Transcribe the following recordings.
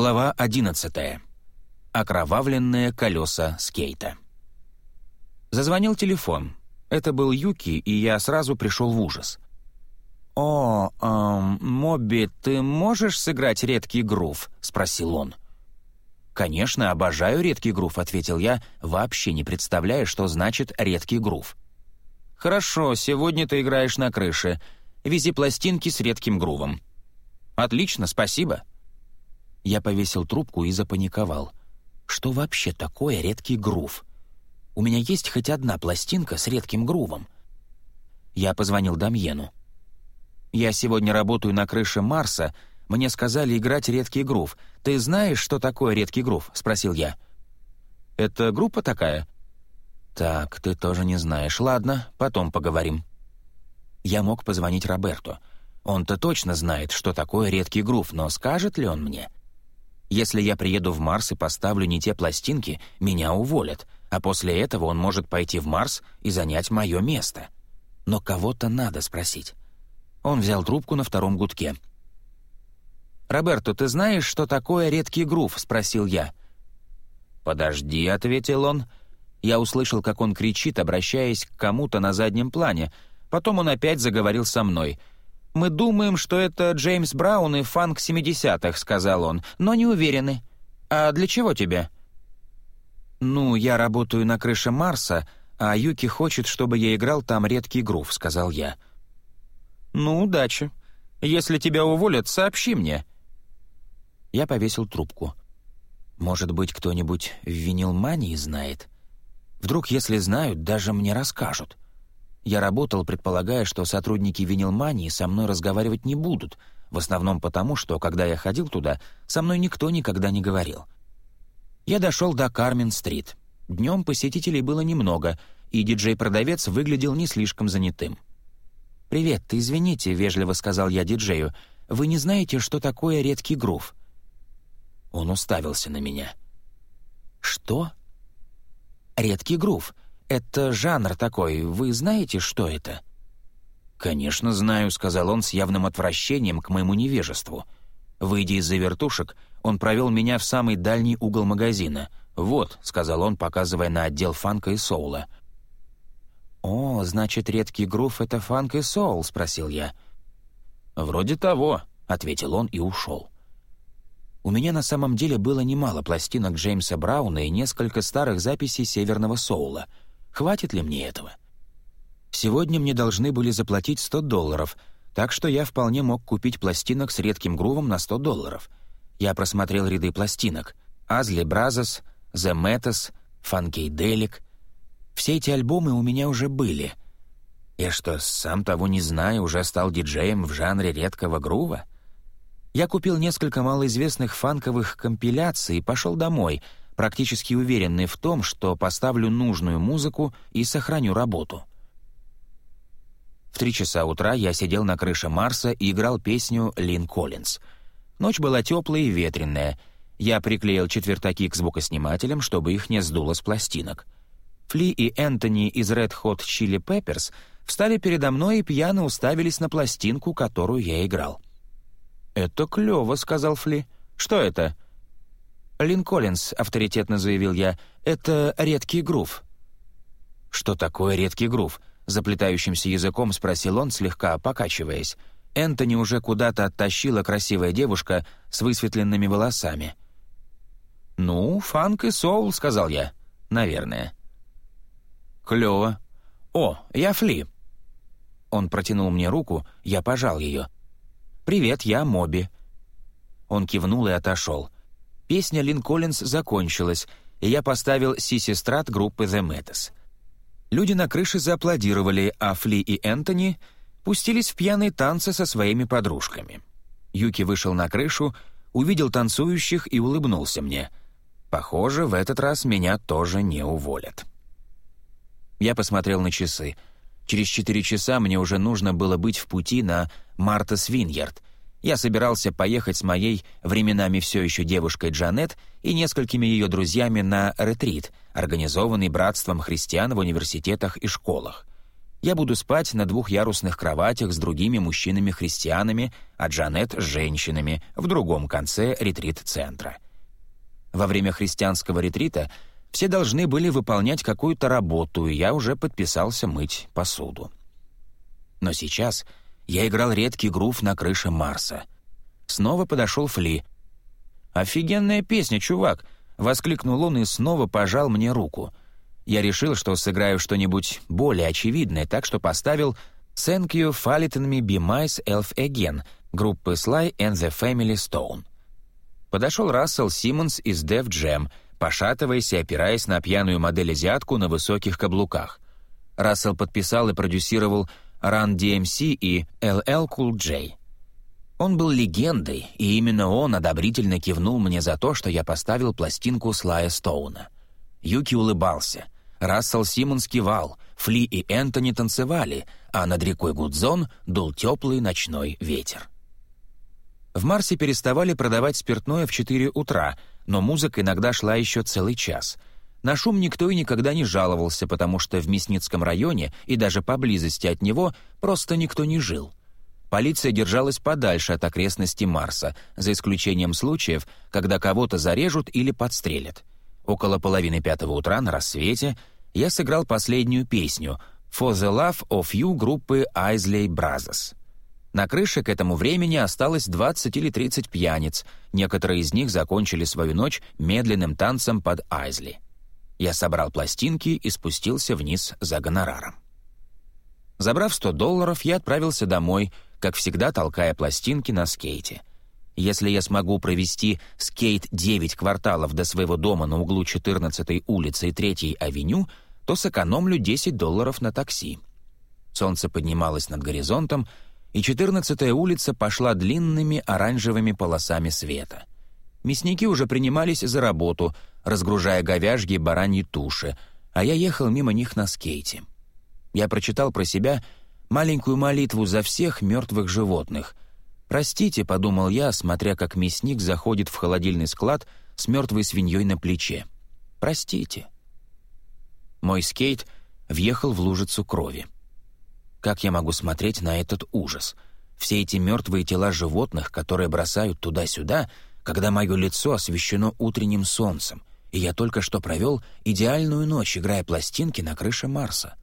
Глава 11. Окровавленные колеса скейта. Зазвонил телефон. Это был Юки, и я сразу пришел в ужас. «О, эм, Мобби, ты можешь сыграть редкий грув?» — спросил он. «Конечно, обожаю редкий грув», — ответил я, вообще не представляя, что значит редкий грув. «Хорошо, сегодня ты играешь на крыше. Вези пластинки с редким грувом». «Отлично, спасибо». Я повесил трубку и запаниковал. Что вообще такое редкий грув? У меня есть хоть одна пластинка с редким грувом. Я позвонил Дамьену. «Я сегодня работаю на крыше Марса. Мне сказали играть редкий грув. Ты знаешь, что такое редкий грув?» — спросил я. «Это группа такая?» «Так, ты тоже не знаешь. Ладно, потом поговорим». Я мог позвонить Роберту. Он-то точно знает, что такое редкий грув, но скажет ли он мне? Если я приеду в Марс и поставлю не те пластинки, меня уволят, а после этого он может пойти в Марс и занять мое место. Но кого-то надо спросить. Он взял трубку на втором гудке. «Роберто, ты знаешь, что такое редкий грув?» — спросил я. «Подожди», — ответил он. Я услышал, как он кричит, обращаясь к кому-то на заднем плане. Потом он опять заговорил со мной — «Мы думаем, что это Джеймс Браун и фанк 70-х», — сказал он, — «но не уверены. А для чего тебе?» «Ну, я работаю на крыше Марса, а Юки хочет, чтобы я играл там редкий грув», — сказал я. «Ну, удачи. Если тебя уволят, сообщи мне». Я повесил трубку. «Может быть, кто-нибудь в винилмании знает? Вдруг, если знают, даже мне расскажут». Я работал, предполагая, что сотрудники винилмании со мной разговаривать не будут, в основном потому, что, когда я ходил туда, со мной никто никогда не говорил. Я дошел до Кармен-стрит. Днем посетителей было немного, и диджей-продавец выглядел не слишком занятым. «Привет, ты извините», — вежливо сказал я диджею, «вы не знаете, что такое редкий грув?» Он уставился на меня. «Что?» «Редкий грув. «Это жанр такой, вы знаете, что это?» «Конечно знаю», — сказал он с явным отвращением к моему невежеству. Выйдя из-за вертушек, он провел меня в самый дальний угол магазина. «Вот», — сказал он, показывая на отдел фанка и соула. «О, значит, редкий грув — это фанк и соул?» — спросил я. «Вроде того», — ответил он и ушел. У меня на самом деле было немало пластинок Джеймса Брауна и несколько старых записей северного соула — Хватит ли мне этого? Сегодня мне должны были заплатить 100 долларов, так что я вполне мог купить пластинок с редким грувом на 100 долларов. Я просмотрел ряды пластинок. «Азли Бразос», «The Metas», «Funkadelic». Все эти альбомы у меня уже были. Я что, сам того не зная, уже стал диджеем в жанре редкого грува? Я купил несколько малоизвестных фанковых компиляций и пошел домой — практически уверенный в том, что поставлю нужную музыку и сохраню работу. В три часа утра я сидел на крыше Марса и играл песню «Лин Коллинз». Ночь была теплая и ветреная. Я приклеил четвертаки к звукоснимателям, чтобы их не сдуло с пластинок. Фли и Энтони из Red Hot Chili Peppers встали передо мной и пьяно уставились на пластинку, которую я играл. «Это клёво», — сказал Фли. «Что это?» «Лин Коллинз», — авторитетно заявил я, — «это редкий грув». «Что такое редкий грув?» — заплетающимся языком спросил он, слегка покачиваясь. Энтони уже куда-то оттащила красивая девушка с высветленными волосами. «Ну, фанк и соул», — сказал я. «Наверное». «Клёво. О, я Фли». Он протянул мне руку, я пожал ее. «Привет, я Моби». Он кивнул и отошел. Песня Лин Коллинз закончилась, и я поставил «Сиси Страт» группы The Metas. Люди на крыше зааплодировали, а Фли и Энтони пустились в пьяные танцы со своими подружками. Юки вышел на крышу, увидел танцующих и улыбнулся мне. Похоже, в этот раз меня тоже не уволят. Я посмотрел на часы. Через четыре часа мне уже нужно было быть в пути на Мартас Виньярд — я собирался поехать с моей временами все еще девушкой Джанет и несколькими ее друзьями на ретрит, организованный Братством христиан в университетах и школах. Я буду спать на двухъярусных кроватях с другими мужчинами-христианами, а Джанет — с женщинами в другом конце ретрит-центра. Во время христианского ретрита все должны были выполнять какую-то работу, и я уже подписался мыть посуду. Но сейчас я играл редкий грув на крыше Марса. Снова подошел Фли. «Офигенная песня, чувак!» — воскликнул он и снова пожал мне руку. Я решил, что сыграю что-нибудь более очевидное, так что поставил «Thank you, Fallen me be myself again» группы Sly and the Family Stone. Подошел Рассел Симмонс из Def Jam, пошатываясь и опираясь на пьяную модель-азиатку на высоких каблуках. Рассел подписал и продюсировал Run DMC и LL Cool J. Он был легендой, и именно он одобрительно кивнул мне за то, что я поставил пластинку Слая Стоуна. Юки улыбался. Рассел Симмонс кивал, Фли и Энтони танцевали, а над рекой Гудзон дул теплый ночной ветер. В Марсе переставали продавать спиртное в 4 утра, но музыка иногда шла еще целый час. На шум никто и никогда не жаловался, потому что в Мясницком районе и даже поблизости от него просто никто не жил. Полиция держалась подальше от окрестностей Марса, за исключением случаев, когда кого-то зарежут или подстрелят. Около половины пятого утра на рассвете я сыграл последнюю песню «For the Love of You» группы Isley Brothers. На крыше к этому времени осталось 20 или 30 пьяниц, некоторые из них закончили свою ночь медленным танцем под Айзли. Я собрал пластинки и спустился вниз за гонораром. Забрав 100 долларов, я отправился домой, как всегда толкая пластинки на скейте. Если я смогу провести скейт 9 кварталов до своего дома на углу 14-й улицы и 3-й авеню, то сэкономлю 10 долларов на такси. Солнце поднималось над горизонтом, и 14-я улица пошла длинными оранжевыми полосами света. Мясники уже принимались за работу, разгружая говяжьи и бараньи туши, а я ехал мимо них на скейте. Я прочитал про себя маленькую молитву за всех мертвых животных. «Простите», — подумал я, смотря как мясник заходит в холодильный склад с мертвой свиньей на плече. «Простите». Мой скейт въехал в лужицу крови. Как я могу смотреть на этот ужас? Все эти мертвые тела животных, которые бросают туда-сюда, когда мое лицо освещено утренним солнцем, и я только что провел идеальную ночь, играя пластинки на крыше Марса.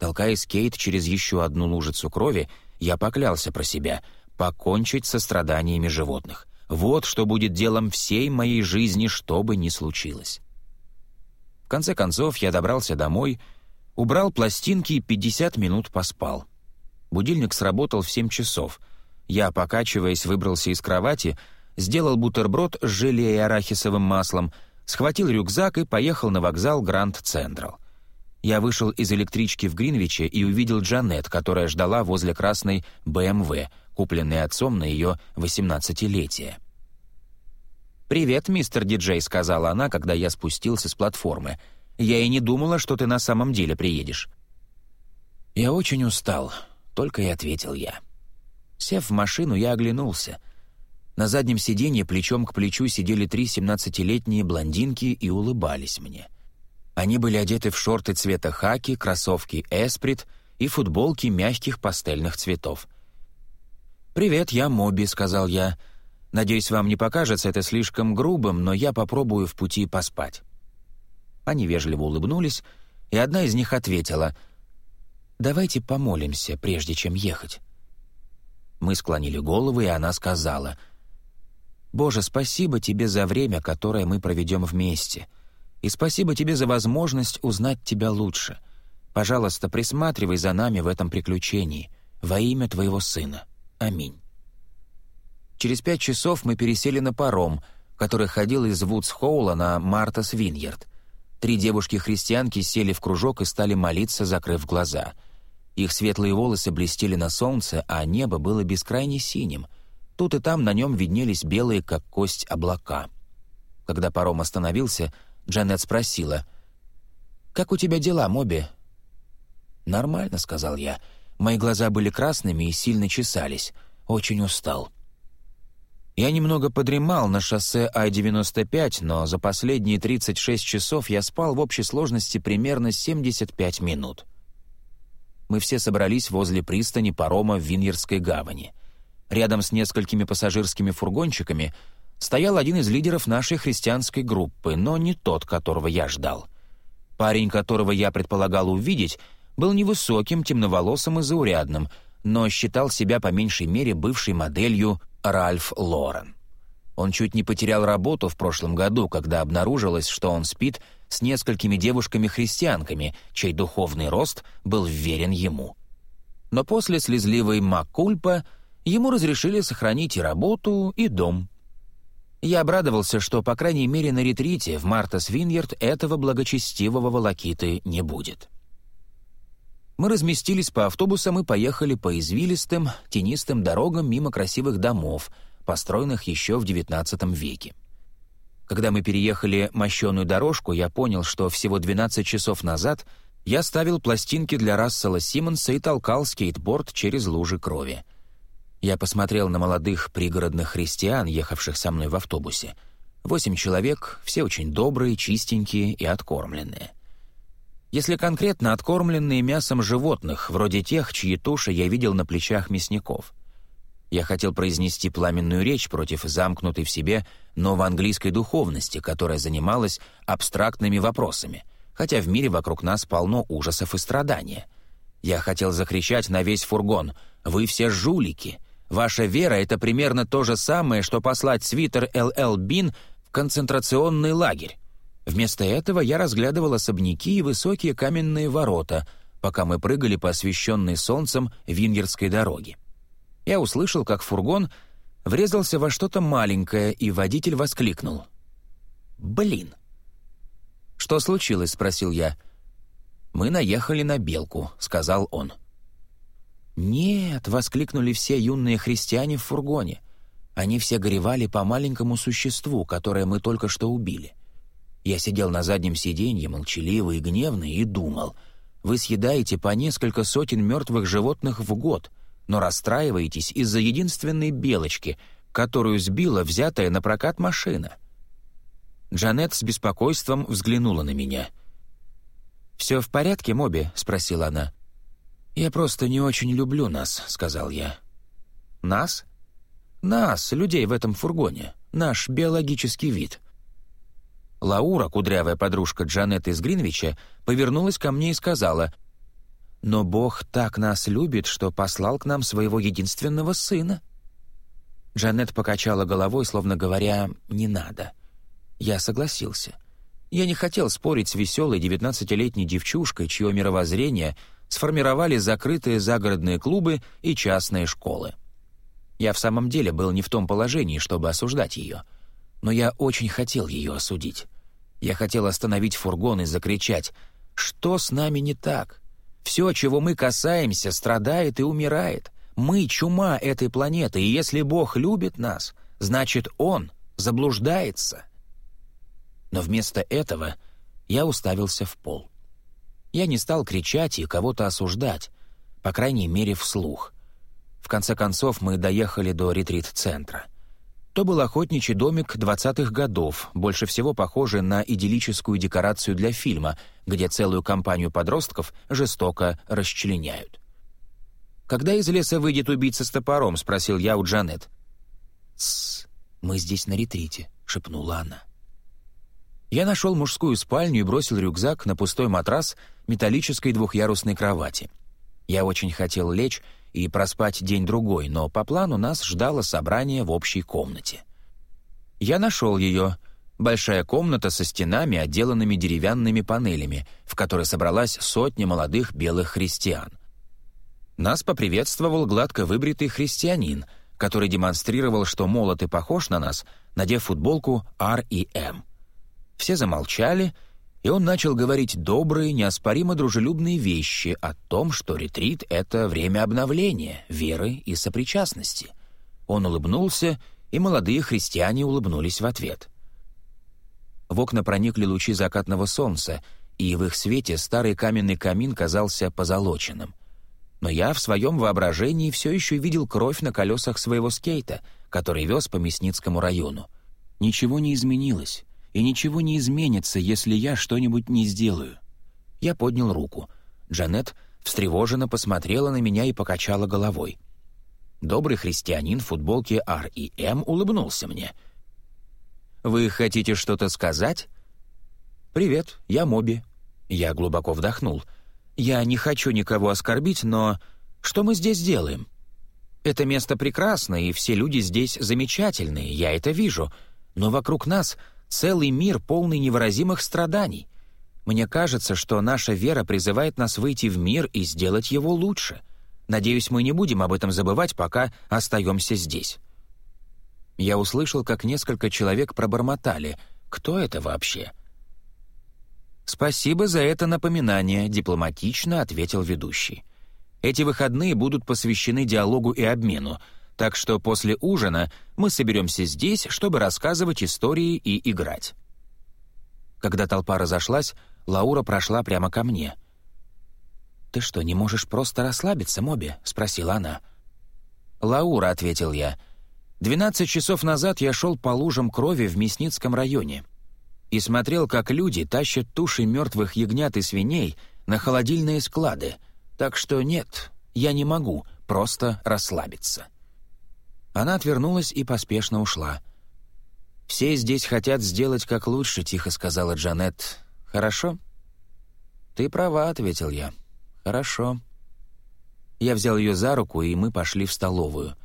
Толкая скейт через еще одну лужицу крови, я поклялся про себя покончить со страданиями животных. Вот что будет делом всей моей жизни, что бы ни случилось. В конце концов, я добрался домой — Убрал пластинки и 50 минут поспал. Будильник сработал в 7 часов. Я, покачиваясь, выбрался из кровати, сделал бутерброд с желе и арахисовым маслом, схватил рюкзак и поехал на вокзал Гранд Централ. Я вышел из электрички в Гринвиче и увидел Джанет, которая ждала возле красной БМВ, купленной отцом на ее 18-летие. «Привет, мистер диджей», — сказала она, когда я спустился с платформы — я и не думала, что ты на самом деле приедешь». «Я очень устал», — только и ответил я. Сев в машину, я оглянулся. На заднем сиденье плечом к плечу сидели три семнадцатилетние блондинки и улыбались мне. Они были одеты в шорты цвета хаки, кроссовки «Эсприт» и футболки мягких пастельных цветов. «Привет, я Моби», — сказал я. «Надеюсь, вам не покажется это слишком грубым, но я попробую в пути поспать». Они вежливо улыбнулись, и одна из них ответила «Давайте помолимся, прежде чем ехать». Мы склонили головы, и она сказала «Боже, спасибо тебе за время, которое мы проведем вместе, и спасибо тебе за возможность узнать тебя лучше. Пожалуйста, присматривай за нами в этом приключении, во имя твоего сына. Аминь». Через пять часов мы пересели на паром, который ходил из Вудс-Хоула на Мартас Виньерд — Три девушки-христианки сели в кружок и стали молиться, закрыв глаза. Их светлые волосы блестели на солнце, а небо было бескрайне синим. Тут и там на нем виднелись белые, как кость, облака. Когда паром остановился, Джанет спросила, «Как у тебя дела, Моби?» «Нормально», — сказал я. Мои глаза были красными и сильно чесались. Очень устал. Я немного подремал на шоссе А-95, но за последние 36 часов я спал в общей сложности примерно 75 минут. Мы все собрались возле пристани парома в Виньерской гавани. Рядом с несколькими пассажирскими фургончиками стоял один из лидеров нашей христианской группы, но не тот, которого я ждал. Парень, которого я предполагал увидеть, был невысоким, темноволосым и заурядным, но считал себя по меньшей мере бывшей моделью Ральф Лорен. Он чуть не потерял работу в прошлом году, когда обнаружилось, что он спит с несколькими девушками-христианками, чей духовный рост был вверен ему. Но после слезливой Макульпа ему разрешили сохранить и работу, и дом. Я обрадовался, что, по крайней мере, на ретрите в Мартас Виньерд этого благочестивого волокиты не будет. Мы разместились по автобусам и поехали по извилистым, тенистым дорогам мимо красивых домов, построенных еще в XIX веке. Когда мы переехали мощеную дорожку, я понял, что всего 12 часов назад я ставил пластинки для Рассела Симмонса и толкал скейтборд через лужи крови. Я посмотрел на молодых пригородных христиан, ехавших со мной в автобусе. Восемь человек, все очень добрые, чистенькие и откормленные. Если конкретно откормленные мясом животных, вроде тех, чьи туши я видел на плечах мясников. Я хотел произнести пламенную речь против замкнутой в себе новоанглийской духовности, которая занималась абстрактными вопросами, хотя в мире вокруг нас полно ужасов и страдания. Я хотел закричать на весь фургон «Вы все жулики! Ваша вера — это примерно то же самое, что послать свитер Л.Л. Бин в концентрационный лагерь. Вместо этого я разглядывал особняки и высокие каменные ворота, пока мы прыгали по освещенной солнцем Вингерской дороге. Я услышал, как фургон врезался во что-то маленькое, и водитель воскликнул. «Блин!» «Что случилось?» — спросил я. «Мы наехали на белку», — сказал он. «Нет!» — воскликнули все юные христиане в фургоне. Они все горевали по маленькому существу, которое мы только что убили. Я сидел на заднем сиденье, молчаливый и гневный, и думал, вы съедаете по несколько сотен мертвых животных в год, но расстраиваетесь из-за единственной белочки, которую сбила взятая на прокат машина. Джанет с беспокойством взглянула на меня. «Все в порядке, Моби?» — спросила она. «Я просто не очень люблю нас», — сказал я. «Нас?» «Нас, людей в этом фургоне. Наш биологический вид». Лаура, кудрявая подружка Джанет из Гринвича, повернулась ко мне и сказала, «Но Бог так нас любит, что послал к нам своего единственного сына». Джанет покачала головой, словно говоря, «не надо». Я согласился. Я не хотел спорить с веселой девятнадцатилетней девчушкой, чье мировоззрение сформировали закрытые загородные клубы и частные школы. Я в самом деле был не в том положении, чтобы осуждать ее, но я очень хотел ее осудить. Я хотел остановить фургон и закричать «Что с нами не так? Все, чего мы касаемся, страдает и умирает. Мы — чума этой планеты, и если Бог любит нас, значит, Он заблуждается». Но вместо этого я уставился в пол. Я не стал кричать и кого-то осуждать, по крайней мере, вслух. В конце концов, мы доехали до ретрит-центра — то был охотничий домик 20-х годов, больше всего похожий на идиллическую декорацию для фильма, где целую компанию подростков жестоко расчленяют. «Когда из леса выйдет убийца с топором?» — спросил я у Джанет. «Тссс, мы здесь на ретрите», — шепнула она. Я нашел мужскую спальню и бросил рюкзак на пустой матрас металлической двухъярусной кровати. Я очень хотел лечь и проспать день-другой, но по плану нас ждало собрание в общей комнате. Я нашел ее. Большая комната со стенами, отделанными деревянными панелями, в которой собралась сотня молодых белых христиан. Нас поприветствовал гладко выбритый христианин, который демонстрировал, что молод и похож на нас, надев футболку R и M. Все замолчали, и он начал говорить добрые, неоспоримо дружелюбные вещи о том, что ретрит — это время обновления, веры и сопричастности. Он улыбнулся, и молодые христиане улыбнулись в ответ. В окна проникли лучи закатного солнца, и в их свете старый каменный камин казался позолоченным. Но я в своем воображении все еще видел кровь на колесах своего скейта, который вез по Мясницкому району. Ничего не изменилось и ничего не изменится, если я что-нибудь не сделаю. Я поднял руку. Джанет встревоженно посмотрела на меня и покачала головой. Добрый христианин в футболке R и M улыбнулся мне. «Вы хотите что-то сказать?» «Привет, я Моби». Я глубоко вдохнул. «Я не хочу никого оскорбить, но что мы здесь делаем?» «Это место прекрасно, и все люди здесь замечательные, я это вижу. Но вокруг нас целый мир, полный невыразимых страданий. Мне кажется, что наша вера призывает нас выйти в мир и сделать его лучше. Надеюсь, мы не будем об этом забывать, пока остаемся здесь». Я услышал, как несколько человек пробормотали. «Кто это вообще?» «Спасибо за это напоминание», — дипломатично ответил ведущий. «Эти выходные будут посвящены диалогу и обмену, так что после ужина мы соберемся здесь, чтобы рассказывать истории и играть». Когда толпа разошлась, Лаура прошла прямо ко мне. «Ты что, не можешь просто расслабиться, Моби?» — спросила она. «Лаура», — ответил я. «Двенадцать часов назад я шел по лужам крови в Мясницком районе и смотрел, как люди тащат туши мертвых ягнят и свиней на холодильные склады. Так что нет, я не могу просто расслабиться». Она отвернулась и поспешно ушла. «Все здесь хотят сделать как лучше», — тихо сказала Джанет. «Хорошо?» «Ты права», — ответил я. «Хорошо». Я взял ее за руку, и мы пошли в столовую.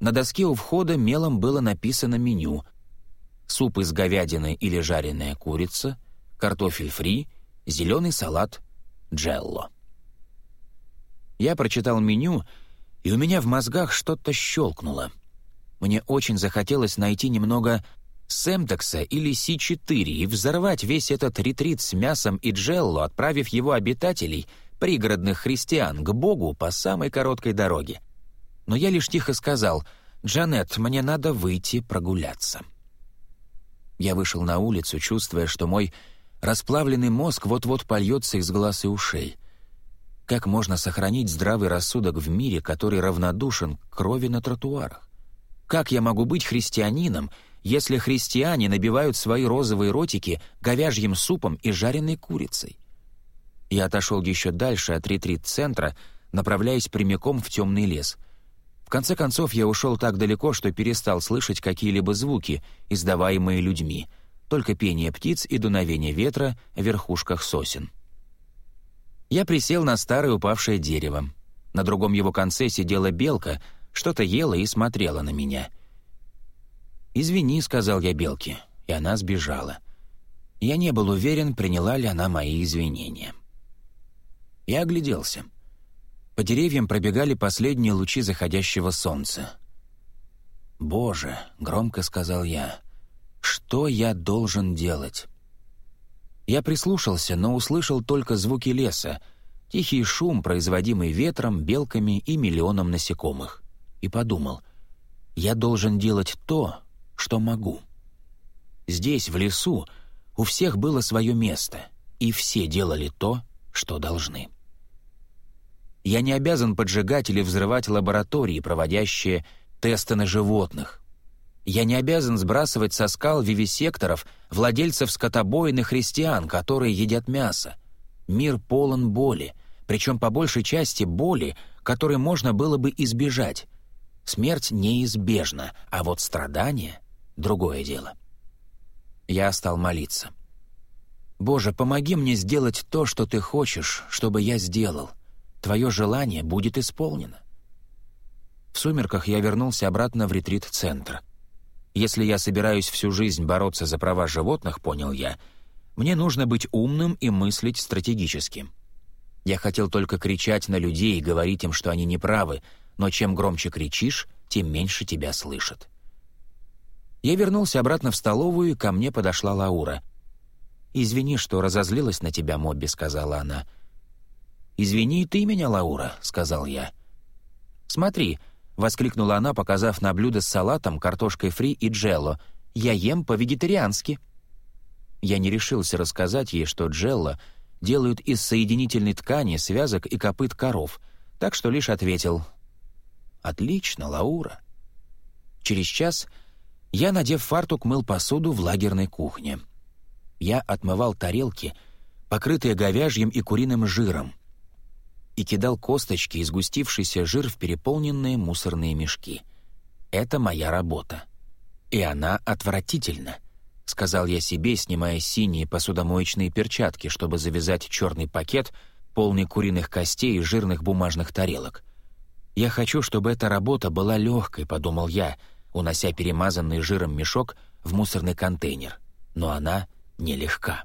На доске у входа мелом было написано меню — суп из говядины или жареная курица, картофель фри, зеленый салат джелло. Я прочитал меню, и у меня в мозгах что-то щелкнуло. Мне очень захотелось найти немного семтекса или Си-4 и взорвать весь этот ретрит с мясом и джелло, отправив его обитателей, пригородных христиан, к Богу по самой короткой дороге. Но я лишь тихо сказал, «Джанет, мне надо выйти прогуляться». Я вышел на улицу, чувствуя, что мой расплавленный мозг вот-вот польется из глаз и ушей. Как можно сохранить здравый рассудок в мире, который равнодушен к крови на тротуарах? Как я могу быть христианином, если христиане набивают свои розовые ротики говяжьим супом и жареной курицей? Я отошел еще дальше от ретрит-центра, направляясь прямиком в темный лес. В конце концов, я ушел так далеко, что перестал слышать какие-либо звуки, издаваемые людьми, только пение птиц и дуновение ветра в верхушках сосен. Я присел на старое упавшее дерево. На другом его конце сидела белка, что-то ела и смотрела на меня. «Извини», — сказал я белке, и она сбежала. Я не был уверен, приняла ли она мои извинения. Я огляделся — по деревьям пробегали последние лучи заходящего солнца. «Боже!» — громко сказал я. «Что я должен делать?» Я прислушался, но услышал только звуки леса, тихий шум, производимый ветром, белками и миллионом насекомых. И подумал, я должен делать то, что могу. Здесь, в лесу, у всех было свое место, и все делали то, что должны. Я не обязан поджигать или взрывать лаборатории, проводящие тесты на животных. Я не обязан сбрасывать со скал вивисекторов владельцев скотобоин и христиан, которые едят мясо. Мир полон боли, причем по большей части боли, которой можно было бы избежать. Смерть неизбежна, а вот страдание — другое дело. Я стал молиться. «Боже, помоги мне сделать то, что Ты хочешь, чтобы я сделал твое желание будет исполнено. В сумерках я вернулся обратно в ретрит-центр. Если я собираюсь всю жизнь бороться за права животных, понял я, мне нужно быть умным и мыслить стратегически. Я хотел только кричать на людей и говорить им, что они неправы, но чем громче кричишь, тем меньше тебя слышат. Я вернулся обратно в столовую, и ко мне подошла Лаура. «Извини, что разозлилась на тебя, Мобби», — сказала она. «Извини ты меня, Лаура», — сказал я. «Смотри», — воскликнула она, показав на блюдо с салатом, картошкой фри и джелло. «Я ем по-вегетариански». Я не решился рассказать ей, что джелло делают из соединительной ткани, связок и копыт коров, так что лишь ответил «Отлично, Лаура». Через час я, надев фартук, мыл посуду в лагерной кухне. Я отмывал тарелки, покрытые говяжьим и куриным жиром — и кидал косточки и сгустившийся жир в переполненные мусорные мешки. Это моя работа. И она отвратительна, сказал я себе, снимая синие посудомоечные перчатки, чтобы завязать черный пакет, полный куриных костей и жирных бумажных тарелок. «Я хочу, чтобы эта работа была легкой», — подумал я, унося перемазанный жиром мешок в мусорный контейнер. Но она нелегка.